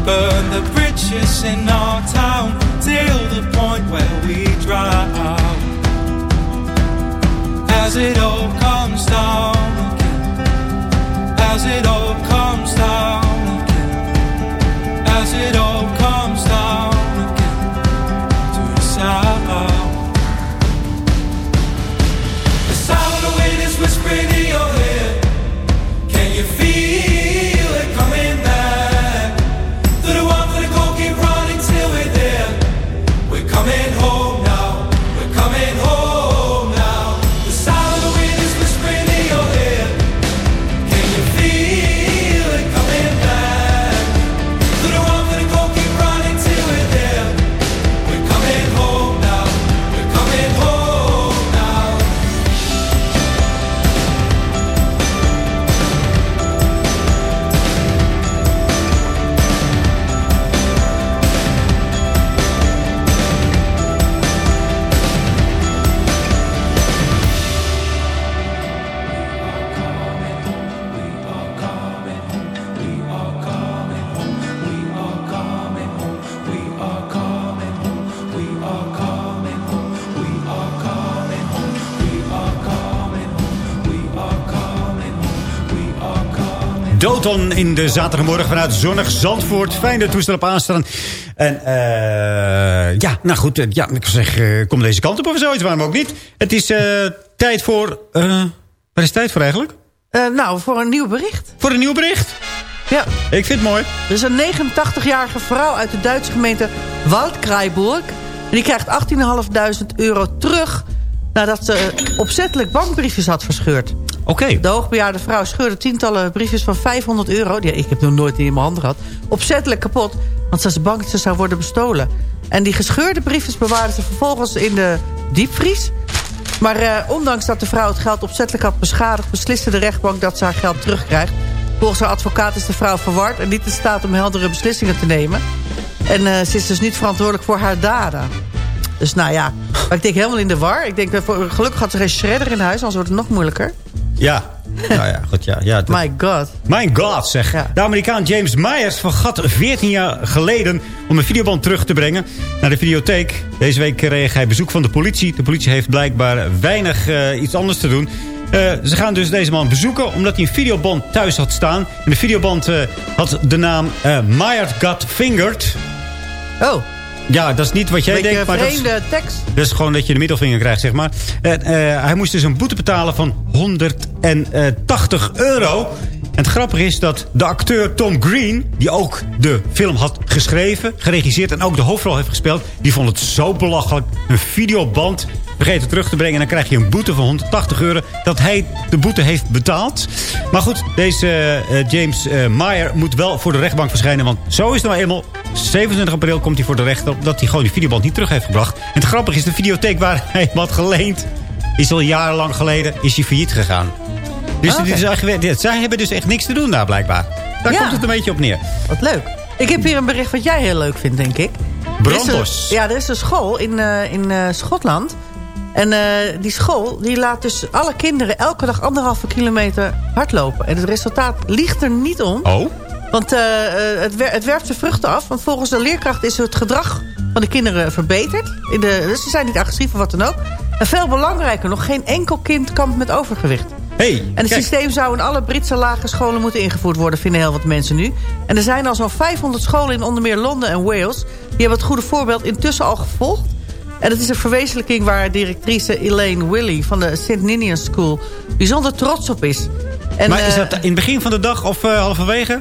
Burn the bridges in our town till In de zaterdagmorgen vanuit zonnig Zandvoort. Fijne toestel op aanstaan. En eh ja, nou goed. eh, Ja, ik zeg, eh, kom deze kant op of zoiets. Waarom ook niet? Het is tijd voor... waar is het tijd voor eigenlijk? Nou, voor een nieuw bericht. Voor een nieuw bericht? Ja. Ik vind het mooi. Er is een 89-jarige vrouw uit de Duitse gemeente Waldkraiburg. En die krijgt 18.500 euro terug... nadat ze opzettelijk bankbriefjes had verscheurd. Oké. De hoogbejaarde vrouw scheurde tientallen briefjes van 500 euro... die ik heb nog nooit in mijn handen gehad... opzettelijk kapot, want ze was bang dat ze zou worden bestolen. En die gescheurde briefjes bewaarde ze vervolgens in de diepvries... Maar eh, ondanks dat de vrouw het geld opzettelijk had beschadigd... besliste de rechtbank dat ze haar geld terugkrijgt. Volgens haar advocaat is de vrouw verward... en niet in staat om heldere beslissingen te nemen. En eh, ze is dus niet verantwoordelijk voor haar daden. Dus nou ja, ik denk helemaal in de war. Ik denk, eh, gelukkig had ze geen shredder in huis, anders wordt het nog moeilijker. Ja. nou ja, goed. Ja, ja, dat- My god. My god, zeg. De Amerikaan James Myers vergat 14 jaar geleden om een videoband terug te brengen naar de videotheek. Deze week kreeg hij bezoek van de politie. De politie heeft blijkbaar weinig eh, iets anders te doen. Eh, ze gaan dus deze man bezoeken omdat hij een videoband thuis had staan. En de videoband eh, had de naam eh Myers Got Fingered. Oh. Ja, dat is niet wat jij Beetje denkt. Maar dat is, tekst. dat is gewoon dat je de middelvinger krijgt, zeg maar. En, eh, hij moest dus een boete betalen van 180 euro. Het grappige is dat de acteur Tom Green... die ook de film had geschreven, geregisseerd... en ook de hoofdrol heeft gespeeld... die vond het zo belachelijk. Een videoband vergeten terug te brengen... en dan krijg je een boete van 180 euro... dat hij de boete heeft betaald. Maar goed, deze eh, James eh Meyer moet wel voor de rechtbank verschijnen... want zo is het nou eenmaal... 27 april komt hij voor de rechter... dat hij gewoon die videoband niet terug heeft gebracht. En het grappige is, de videotheek waar hij hem had geleend... is al jarenlang geleden is hij failliet gegaan. Dus dit is oké. eigenlijk- dit- zij hebben dus echt niks te doen daar blijkbaar. Daar Ja. komt het een beetje op neer. Wat leuk. Ik heb hier een bericht wat jij heel leuk vindt, denk ik. Brandos. Ja, er is een school in, eh, in eh, Schotland. En eh, die school die laat dus alle kinderen elke dag anderhalve kilometer hardlopen. En het resultaat ligt er niet om. Oh? Want het, wer- het werpt zijn vruchten af. Want volgens de leerkracht is het gedrag van de kinderen verbeterd. In de, dus ze zijn niet agressief of wat dan ook. En veel belangrijker nog, geen enkel kind kampt met overgewicht. Hey, En het kijk. systeem zou in alle Britse lage scholen moeten ingevoerd worden, vinden heel wat mensen nu. En er zijn al zo'n 500 scholen in onder meer Londen en Wales. Die hebben het goede voorbeeld intussen al gevolgd. En het is een verwezenlijking waar directrice Elaine Willy van de St. Ninian School bijzonder trots op is. En, maar is eh, dat in het begin van de dag of eh, halverwege?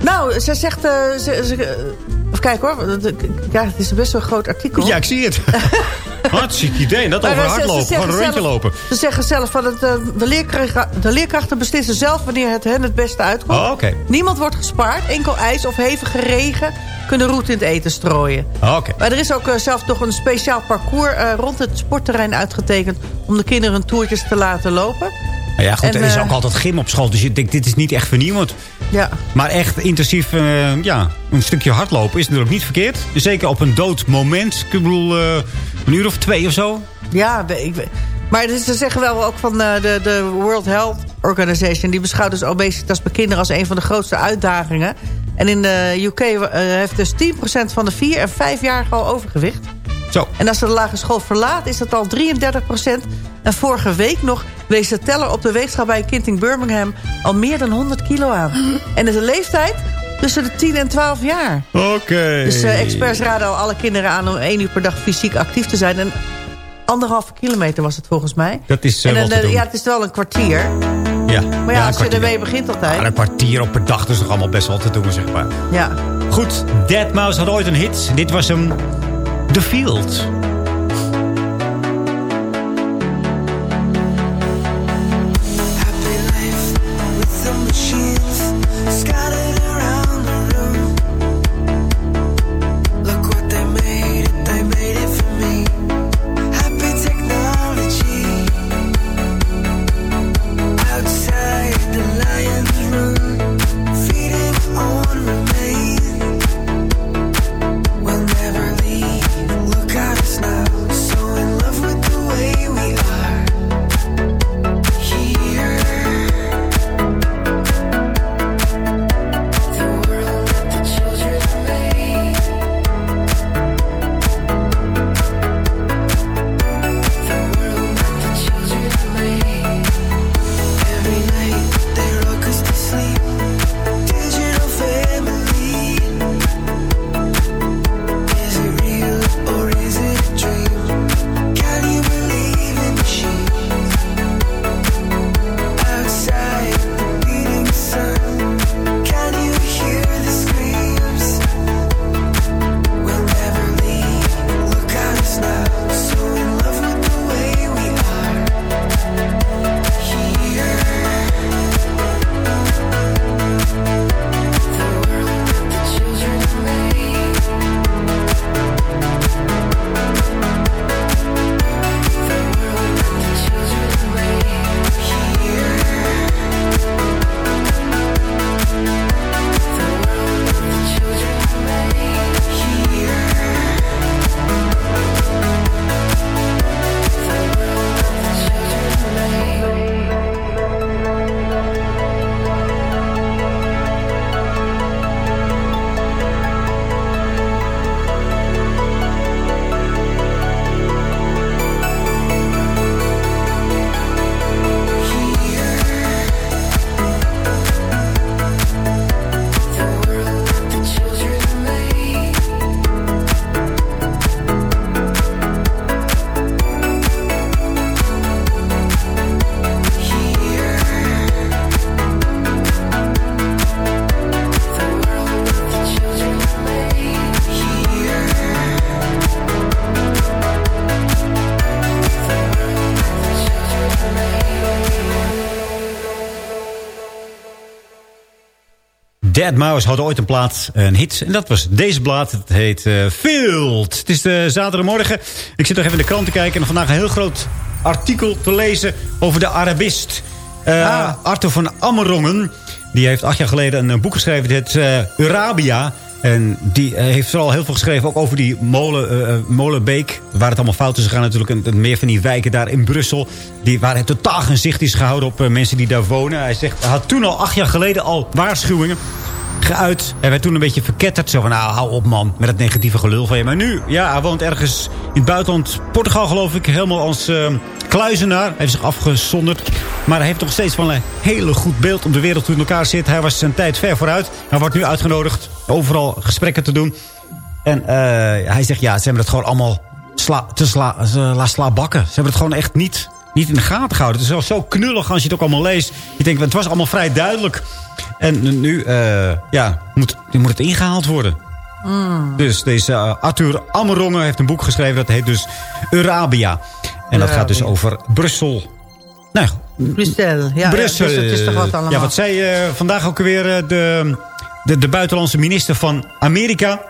Nou, ze zegt... eh, ze, ze, even kijken hoor. Ja, het is best wel een groot artikel. Ja, ik zie het. Hartstikke idee. En dat over hardlopen. Gewoon een rondje zelf- lopen. Ze zeggen zelf van het, eh, de, leerkrachten, de leerkrachten beslissen zelf wanneer het hen het beste uitkomt. Oh. Niemand wordt gespaard. Enkel ijs of hevige regen kunnen route in het eten strooien. Oh. Maar er is ook eh, zelf toch een speciaal parcours eh, rond het sportterrein uitgetekend... om de kinderen hun toertjes te laten lopen. Nou ja, goed, En, er is ook altijd gym op school. Dus je denkt, dit is niet echt vernieuwend. Ja. Maar echt intensief, eh, ja, een stukje hardlopen is natuurlijk niet verkeerd. Zeker op een dood moment. Ik bedoel, eh, een uur of twee of zo. Ja, ik, maar dus ze zeggen wel ook van eh, de, de World Health Organization... die beschouwt dus obesitas bij kinderen als een van de grootste uitdagingen. En in de UK heeft dus 10% van de 4- en 5-jarigen al overgewicht. Zo. En als ze de lagere school verlaat, is dat al 33%. En vorige week nog wees de teller op de weegschaal bij een kind in Birmingham... al meer dan 100 kilo aan. En de leeftijd tussen de 10 en 12 jaar. Oké. Dus eh, experts raden al alle kinderen aan om één uur per dag fysiek actief te zijn. En anderhalve kilometer was het volgens mij. Dat is eh, en dan, te doen. ja, het is wel een kwartier. Ja. Maar ja, als je ermee begint altijd. Maar een kwartier op per dag is toch allemaal best wel te doen, zeg maar. Ja. Goed, Dead Mouse had ooit een hit. Dit was hem The Field. Dead Mouse had ooit een plaat, een hit. En dat was deze plaat. Het heet eh, Field. Het is de zaterdagmorgen. Ik zit nog even in de krant te kijken. En vandaag een heel groot artikel te lezen over de Arabist. Eh, Arthur van Ammerongen. Die heeft acht jaar geleden een boek geschreven. Het heet eh, Eurabia. En die eh, heeft vooral heel veel geschreven ook over die molen, eh, eh, Molenbeek. Waar het allemaal fout is gegaan natuurlijk. En, meer van die wijken daar in Brussel. Die, waar het totaal geen zicht is gehouden op eh, mensen die daar wonen. Hij zegt, hij had toen al acht jaar geleden al waarschuwingen geuit. Hij werd toen een beetje verketterd. Zo van, nou, hou op man, met het negatieve gelul van je. Maar nu, ja, hij woont ergens in het buitenland. Portugal geloof ik, helemaal als eh, kluizenaar. Hij heeft zich afgezonderd. Maar hij heeft nog steeds van een hele goed beeld op de wereld hoe in elkaar zit. Hij was zijn tijd ver vooruit. Hij wordt nu uitgenodigd overal gesprekken te doen. En eh, hij zegt, ja, ze hebben het gewoon allemaal te sla, sla bakken. Ze hebben het gewoon echt niet, niet in de gaten gehouden. Het is wel zo knullig als je het ook allemaal leest. Je denkt, het was allemaal vrij duidelijk. En nu, eh, ja, moet, nu moet het ingehaald worden. Dus deze eh, Arthur Ammerongen heeft een boek geschreven. Dat heet dus Eurabia. En dat gaat dus over Brussel. Nou, Brussel. Ja, Brussel. Ja, dus het is toch wat allemaal. Ja, wat zei eh, vandaag ook weer de, de, de buitenlandse minister van Amerika?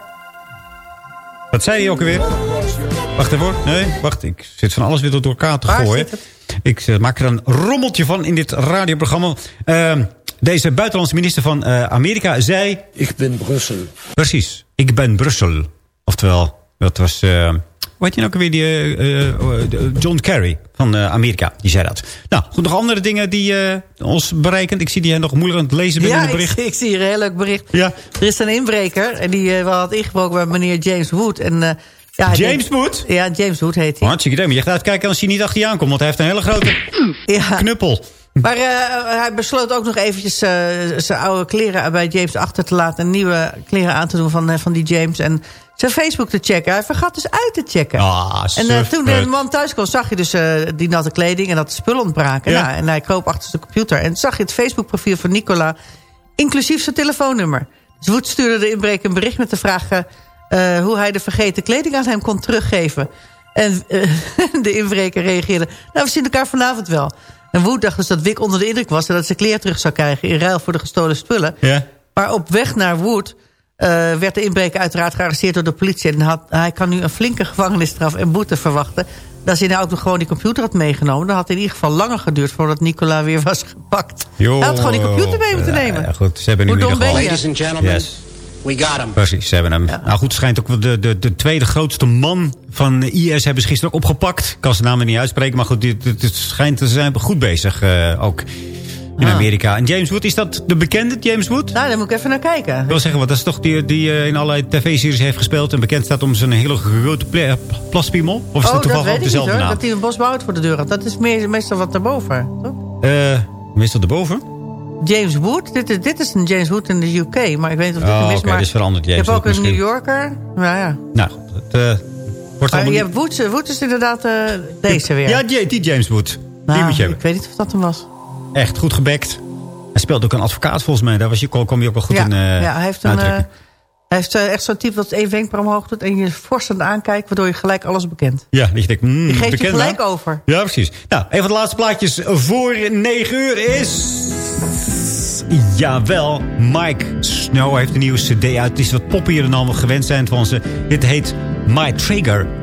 Wat zei hij ook weer? Wacht even hoor. Nee, wacht. Ik zit van alles weer door elkaar te Waar gooien. zit Ik eh, maak er een rommeltje van in dit radioprogramma. Ehm, deze buitenlandse minister van eh, Amerika zei... Ik ben Brussel. Precies. Ik ben Brussel. Oftewel, dat was... eh hoe heet je nou ook weer? Die, John Kerry van eh, Amerika. Die zei dat. Nou, goed, nog andere dingen die eh, ons bereiken. Ik zie die nog moeilijk aan het lezen bent in Ja, het bericht. ik, ik zie hier een heel leuk bericht. Ja. Er is een inbreker en die eh, had ingebroken bij meneer James Wood. En, eh, ja, James Wood? Ja, James Wood heet hij. Hartstikke idee. Maar je gaat uitkijken als hij niet achter je aankomt. Want hij heeft een hele grote Ja. knuppel. Maar eh, hij besloot ook nog eventjes eh, zijn oude kleren bij James achter te laten... en nieuwe kleren aan te doen van, eh, van die James. En zijn Facebook te checken. Hij vergat dus uit te checken. Ah, en toen de man thuis kwam, zag je dus die natte kleding... en dat de spullen ontbraken. Ja. Nou, en hij kroop achter zijn computer. En zag je het Facebook-profiel van Nicola... inclusief zijn telefoonnummer. Dus Woed stuurde de inbreker een bericht met de vraag... eh, hoe hij de vergeten kleding aan hem kon teruggeven. En eh, de inbreker reageerde... nou, we zien elkaar vanavond wel. En Woed dacht dus dat Wick onder de indruk was... en dat ze kleren terug zou krijgen in ruil voor de gestolen spullen. Ja. Maar op weg naar Wood eh, werd de inbreker uiteraard gearresteerd door de politie. En had, hij kan nu een flinke gevangenisstraf en boete verwachten. Dat hij nou ook nog gewoon die computer had meegenomen... dan had het in ieder geval langer geduurd voordat Nicola weer was gepakt. Hij had gewoon die computer mee moeten nemen. Ja, goed, ze hebben nu Hoe dom geval... ben je? Ladies and gentlemen, Yes. We got him. Precies, ze hebben hem. Nou goed, het schijnt ook wel de, de, de tweede grootste man van IS hebben ze gisteren ook opgepakt. Ik kan zijn naam niet uitspreken, maar goed, dit schijnt te zijn goed bezig eh, ook in Ah. Amerika. En James Wood, is dat de bekende James Wood? Nou, daar moet ik even naar kijken. Ik wil zeggen, want dat is toch die, die eh, in allerlei tv-series heeft gespeeld... en bekend staat om zijn hele grote ple- plaspiemel? Of is oh, dat dat toevallig ook niet dezelfde hoor. naam? Dat hij een bosbouwt voor de deur had. Dat is meer, meestal wat daarboven. toch? Eh, meestal erboven? James Wood. Dit is, dit is een James Wood in de UK. Maar ik weet niet of dit Oh, hem is. oké, maar dus verandert Je James hebt ook een misschien. New Yorker. Nou ja. Nou goed, het eh, wordt Maar allemaal je hebt Wood, Wood is inderdaad eh, deze weer. Ja, die, die James Wood. die Nou, moet je hebben. Ik weet niet of dat hem was. Echt goed gebekt. Hij speelt ook een advocaat volgens mij. Daar was je, kom je ook wel goed ja, in eh ja, hij heeft, een, eh. Hij heeft eh, echt zo'n type dat één wenkbrauw omhoog doet... en je forsend aankijkt, waardoor je gelijk alles bekent. Ja, dat je denkt, mm, Die geeft je gelijk over. Ja, precies. Nou, een van de laatste plaatjes voor 9 uur is... Jawel, Mike Snow heeft een nieuwe cd uit. Het is wat poppier dan we gewend zijn van ze. Dit heet My Trigger.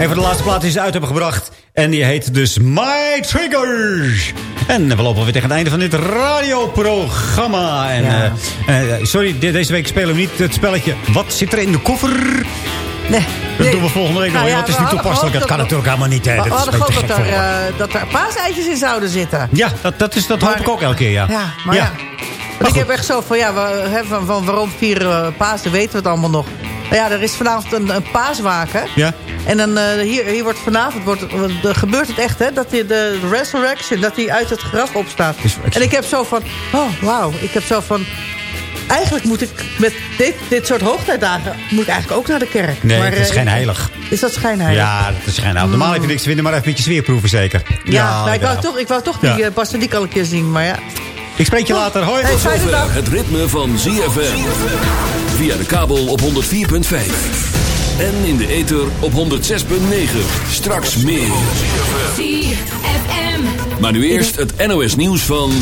Een van de laatste platen die ze uit hebben gebracht. En die heet dus My Triggers. En we lopen weer tegen het einde van dit radioprogramma. En, Ja. eh, eh, sorry, de- deze week spelen we niet het spelletje Wat zit er in de koffer? Nee. Dat doen we volgende week nog. Nou ja, het is niet toepasselijk. Dat kan dat- natuurlijk helemaal niet. hè. We Dat hadden gehoopt dat er, eh, dat er paaseitjes in zouden zitten. Ja, dat, dat, is, dat hoop ik ook elke keer, ja. Ja, maar ja. Ik heb echt zo van, ja, we, hè, van, van waarom vieren we Pasen, weten we het allemaal nog. Maar ja, er is vanavond een, een paaswaken. Ja. En dan, eh, hier, hier wordt vanavond, wordt, gebeurt het echt, hè, dat die, de resurrection, dat hij uit het graf opstaat. En ik heb zo van, oh, wauw, ik heb zo van... Eigenlijk moet ik met dit, dit soort hoogtijdagen moet ik eigenlijk ook naar de kerk. Nee, maar, het is eh, schijnheilig. Is dat schijnheilig? Ja, dat is schijnheilig. Normaal heb je niks te vinden, maar even een beetje sfeerproeven zeker. Ja, nou, ik, wou toch, ik wou toch die Ja. eh, basiliek al een keer zien, maar ja. Ik spreek je later. Hoi. Hey, fijne Zover dag. het ritme van ZFM. Via de kabel op 104.5. En in de ether op 106.9. Straks meer. ZFM. Maar nu eerst het NOS nieuws van...